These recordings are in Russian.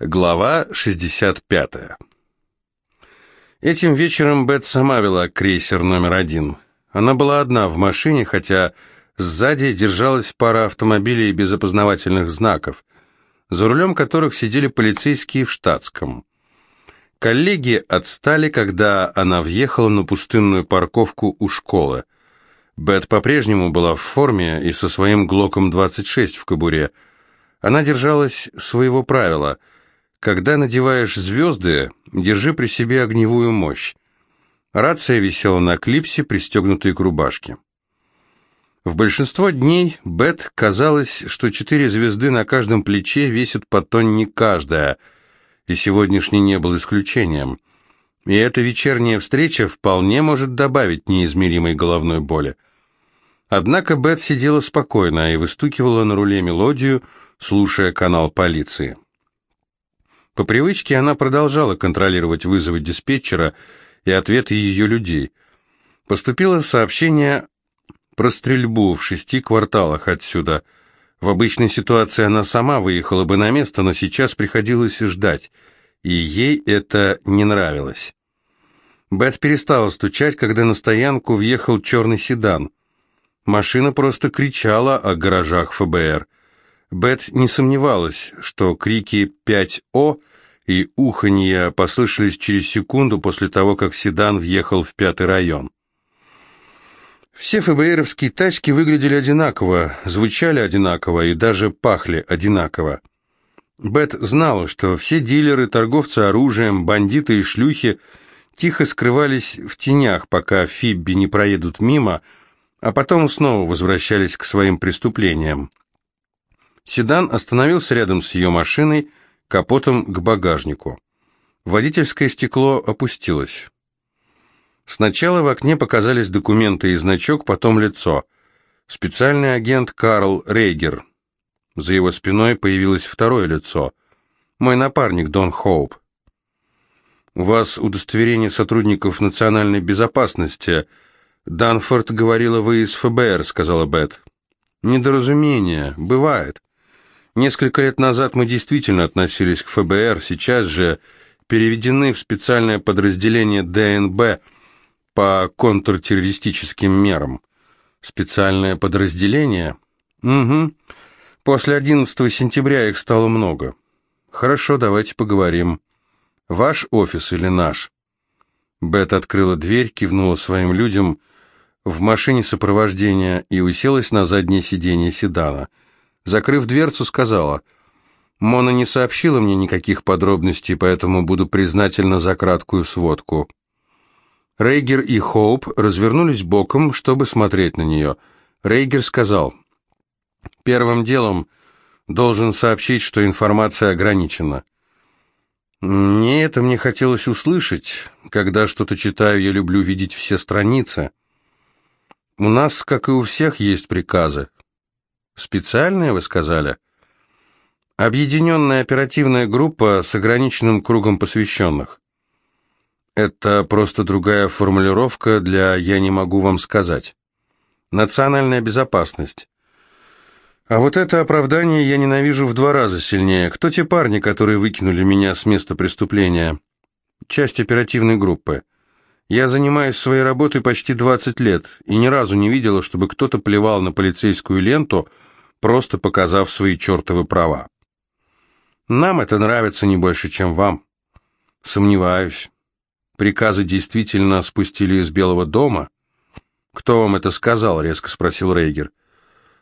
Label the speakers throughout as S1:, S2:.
S1: Глава 65. Этим вечером Бет сама вела крейсер номер один. Она была одна в машине, хотя сзади держалась пара автомобилей без опознавательных знаков, за рулем которых сидели полицейские в штатском. Коллеги отстали, когда она въехала на пустынную парковку у школы. Бет по-прежнему была в форме и со своим Глоком-26 в кобуре. Она держалась своего правила – когда надеваешь звезды, держи при себе огневую мощь. Рация висела на клипсе, пристегнутой к рубашке. В большинство дней Бет казалось, что четыре звезды на каждом плече весят по тонне каждая, и сегодняшний не был исключением. И эта вечерняя встреча вполне может добавить неизмеримой головной боли. Однако Бет сидела спокойно и выстукивала на руле мелодию, слушая канал полиции. По привычке она продолжала контролировать вызовы диспетчера и ответы ее людей. Поступило сообщение про стрельбу в шести кварталах отсюда. В обычной ситуации она сама выехала бы на место, но сейчас приходилось ждать, и ей это не нравилось. Бет перестала стучать, когда на стоянку въехал черный седан. Машина просто кричала о гаражах ФБР. Бет не сомневалась, что крики «5О» и уханье послышались через секунду после того, как седан въехал в пятый район. Все ФБРовские тачки выглядели одинаково, звучали одинаково и даже пахли одинаково. Бет знала, что все дилеры, торговцы оружием, бандиты и шлюхи тихо скрывались в тенях, пока Фибби не проедут мимо, а потом снова возвращались к своим преступлениям. Седан остановился рядом с ее машиной, капотом к багажнику. Водительское стекло опустилось. Сначала в окне показались документы и значок, потом лицо. Специальный агент Карл Рейгер. За его спиной появилось второе лицо. Мой напарник Дон Хоуп. «У вас удостоверение сотрудников национальной безопасности. Данфорд говорила, вы из ФБР», — сказала Бет. «Недоразумение. Бывает. Несколько лет назад мы действительно относились к ФБР, сейчас же переведены в специальное подразделение ДНБ по контртеррористическим мерам. Специальное подразделение? Угу. После 11 сентября их стало много. Хорошо, давайте поговорим. Ваш офис или наш? Бет открыла дверь, кивнула своим людям в машине сопровождения и уселась на заднее сиденье седана – Закрыв дверцу, сказала, «Мона не сообщила мне никаких подробностей, поэтому буду признательна за краткую сводку». Рейгер и Хоуп развернулись боком, чтобы смотреть на нее. Рейгер сказал, «Первым делом должен сообщить, что информация ограничена». «Не это мне хотелось услышать. Когда что-то читаю, я люблю видеть все страницы. У нас, как и у всех, есть приказы. Специальная, вы сказали? Объединенная оперативная группа с ограниченным кругом посвященных. Это просто другая формулировка для «я не могу вам сказать». Национальная безопасность. А вот это оправдание я ненавижу в два раза сильнее. Кто те парни, которые выкинули меня с места преступления? Часть оперативной группы. Я занимаюсь своей работой почти 20 лет и ни разу не видела, чтобы кто-то плевал на полицейскую ленту, просто показав свои чертовы права. Нам это нравится не больше, чем вам. Сомневаюсь. Приказы действительно спустили из Белого дома? Кто вам это сказал? резко спросил Рейгер.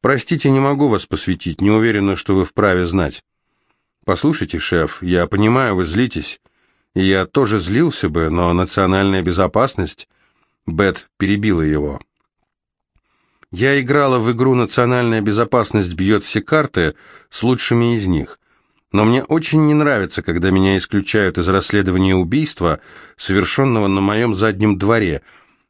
S1: Простите, не могу вас посвятить, не уверена, что вы вправе знать. Послушайте, шеф, я понимаю, вы злитесь, я тоже злился бы, но национальная безопасность... Бет перебила его. Я играла в игру «Национальная безопасность бьет все карты» с лучшими из них. Но мне очень не нравится, когда меня исключают из расследования убийства, совершенного на моем заднем дворе.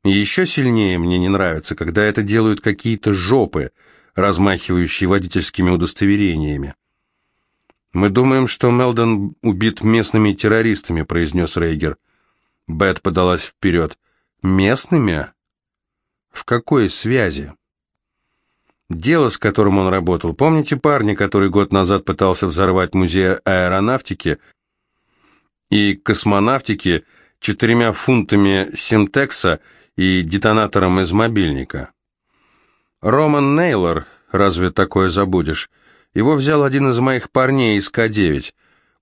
S1: И еще сильнее мне не нравится, когда это делают какие-то жопы, размахивающие водительскими удостоверениями. «Мы думаем, что Мелдон убит местными террористами», — произнес Рейгер. Бет подалась вперед. «Местными? В какой связи?» Дело, с которым он работал. Помните парня, который год назад пытался взорвать музей аэронавтики и космонавтики четырьмя фунтами синтекса и детонатором из мобильника? Роман Нейлор, разве такое забудешь? Его взял один из моих парней из К-9.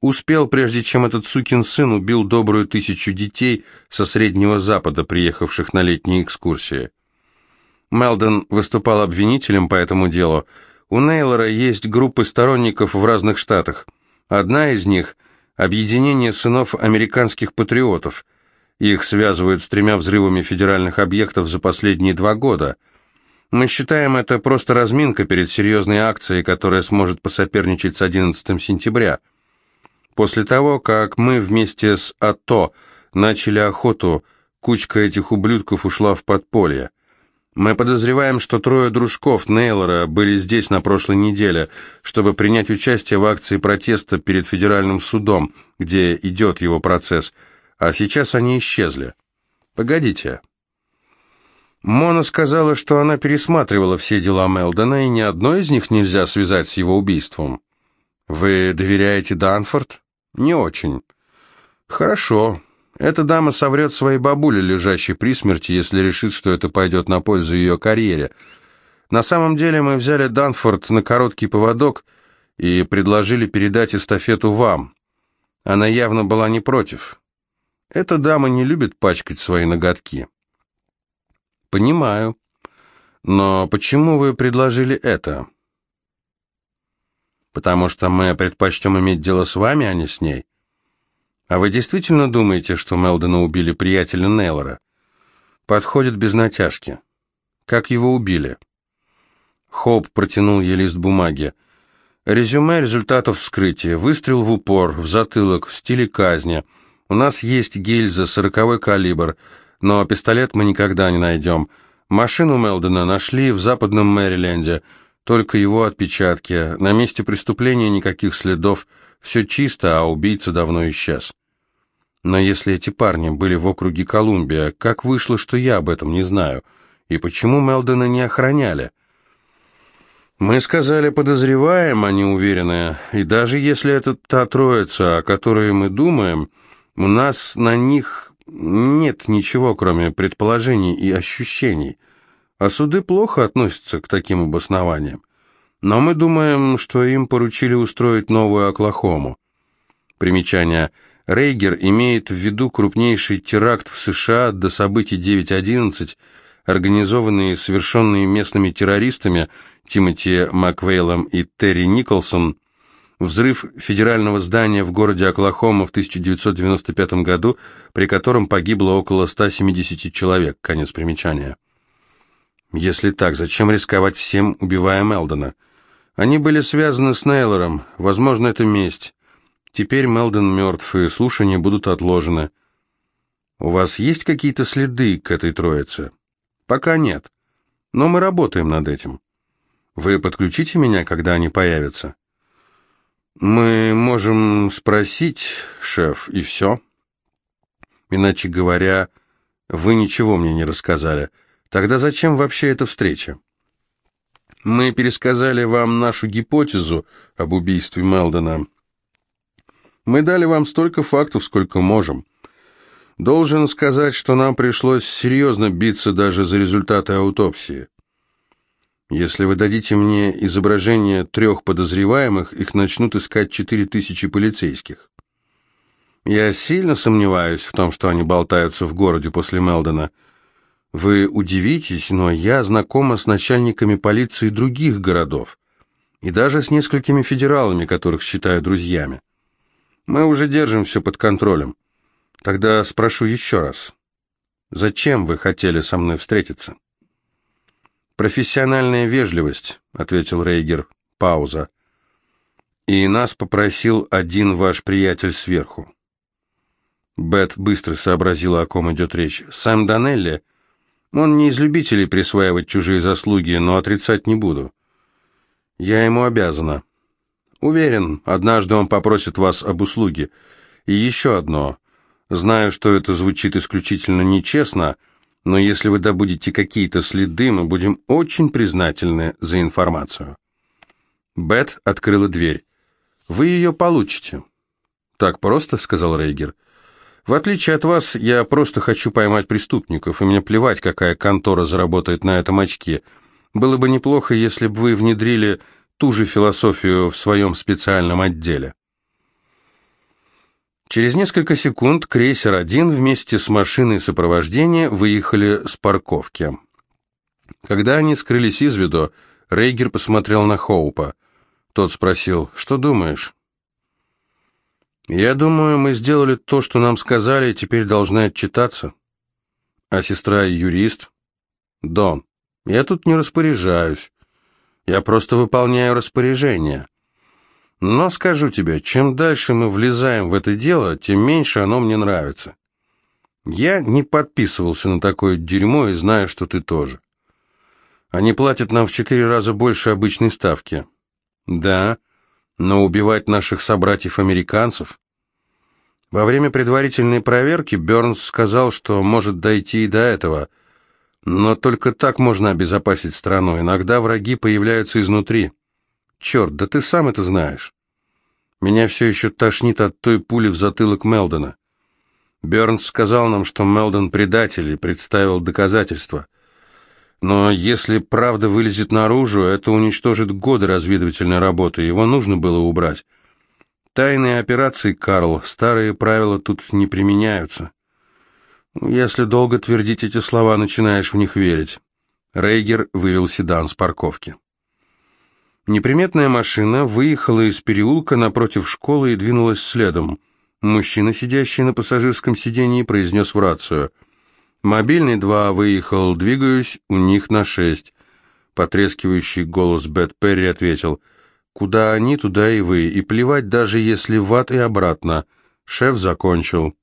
S1: Успел, прежде чем этот сукин сын убил добрую тысячу детей со Среднего Запада, приехавших на летние экскурсии. Мелдон выступал обвинителем по этому делу. У Нейлора есть группы сторонников в разных штатах. Одна из них – объединение сынов американских патриотов. Их связывают с тремя взрывами федеральных объектов за последние два года. Мы считаем это просто разминка перед серьезной акцией, которая сможет посоперничать с 11 сентября. После того, как мы вместе с АТО начали охоту, кучка этих ублюдков ушла в подполье. Мы подозреваем, что трое дружков Нейлора были здесь на прошлой неделе, чтобы принять участие в акции протеста перед федеральным судом, где идет его процесс, а сейчас они исчезли. Погодите. Мона сказала, что она пересматривала все дела Мелдона, и ни одно из них нельзя связать с его убийством. Вы доверяете Данфорд? Не очень. Хорошо. Эта дама соврет своей бабуле, лежащей при смерти, если решит, что это пойдет на пользу ее карьере. На самом деле мы взяли Данфорд на короткий поводок и предложили передать эстафету вам. Она явно была не против. Эта дама не любит пачкать свои ноготки. Понимаю. Но почему вы предложили это? Потому что мы предпочтем иметь дело с вами, а не с ней. «А вы действительно думаете, что Мелдона убили приятеля Нейлора?» «Подходит без натяжки. Как его убили?» Хоуп протянул ей лист бумаги. «Резюме результатов вскрытия. Выстрел в упор, в затылок, в стиле казни. У нас есть гильза, сороковой калибр, но пистолет мы никогда не найдем. Машину Мелдона нашли в западном Мэриленде, только его отпечатки. На месте преступления никаких следов. Все чисто, а убийца давно исчез». Но если эти парни были в округе Колумбия, как вышло, что я об этом не знаю? И почему Мелдона не охраняли? Мы сказали подозреваем, а не уверены. И даже если это та троица, о которой мы думаем, у нас на них нет ничего, кроме предположений и ощущений. А суды плохо относятся к таким обоснованиям. Но мы думаем, что им поручили устроить новую Оклахому. Примечание – Рейгер имеет в виду крупнейший теракт в США до событий 9.11, организованный и совершенный местными террористами Тимоти Маквейлом и Терри Николсон, взрыв федерального здания в городе Оклахома в 1995 году, при котором погибло около 170 человек. Конец примечания. Если так, зачем рисковать всем, убивая Мелдона? Они были связаны с Нейлором, возможно, это месть. Теперь Мелдон мертв, и слушания будут отложены. У вас есть какие-то следы к этой троице? Пока нет. Но мы работаем над этим. Вы подключите меня, когда они появятся? Мы можем спросить, шеф, и все. Иначе говоря, вы ничего мне не рассказали. Тогда зачем вообще эта встреча? Мы пересказали вам нашу гипотезу об убийстве Мелдона. Мы дали вам столько фактов, сколько можем. Должен сказать, что нам пришлось серьезно биться даже за результаты аутопсии. Если вы дадите мне изображение трех подозреваемых, их начнут искать четыре тысячи полицейских. Я сильно сомневаюсь в том, что они болтаются в городе после Мелдона. Вы удивитесь, но я знакома с начальниками полиции других городов и даже с несколькими федералами, которых считаю друзьями. Мы уже держим все под контролем. Тогда спрошу еще раз. Зачем вы хотели со мной встретиться? Профессиональная вежливость, ответил Рейгер. Пауза. И нас попросил один ваш приятель сверху. Бет быстро сообразила, о ком идет речь. Сэм Данелли. Он не из любителей присваивать чужие заслуги, но отрицать не буду. Я ему обязана. Уверен, однажды он попросит вас об услуге. И еще одно. Знаю, что это звучит исключительно нечестно, Но если вы добудете какие-то следы, мы будем очень признательны за информацию». Бет открыла дверь. «Вы ее получите». «Так просто», — сказал Рейгер. «В отличие от вас, я просто хочу поймать преступников, и мне плевать, какая контора заработает на этом очке. Было бы неплохо, если бы вы внедрили ту же философию в своем специальном отделе». Через несколько секунд крейсер-1 вместе с машиной сопровождения выехали с парковки. Когда они скрылись из виду, Рейгер посмотрел на Хоупа. Тот спросил, что думаешь? «Я думаю, мы сделали то, что нам сказали, и теперь должны отчитаться». «А сестра юрист?» «Дон, я тут не распоряжаюсь. Я просто выполняю распоряжения. Но скажу тебе, чем дальше мы влезаем в это дело, тем меньше оно мне нравится. Я не подписывался на такое дерьмо и знаю, что ты тоже. Они платят нам в четыре раза больше обычной ставки. Да, но убивать наших собратьев-американцев... Во время предварительной проверки Бернс сказал, что может дойти и до этого, но только так можно обезопасить страну. Иногда враги появляются изнутри. Черт, да ты сам это знаешь. Меня все еще тошнит от той пули в затылок Мелдона. Бернс сказал нам, что Мелдон предатель и представил доказательства. Но если правда вылезет наружу, это уничтожит годы разведывательной работы, его нужно было убрать. Тайные операции, Карл, старые правила тут не применяются. Если долго твердить эти слова, начинаешь в них верить. Рейгер вывел седан с парковки. Неприметная машина выехала из переулка напротив школы и двинулась следом. Мужчина, сидящий на пассажирском сиденье, произнес в рацию. «Мобильный 2 выехал, двигаюсь, у них на шесть». Потрескивающий голос Бет Перри ответил. «Куда они, туда и вы, и плевать даже если в ад и обратно. Шеф закончил».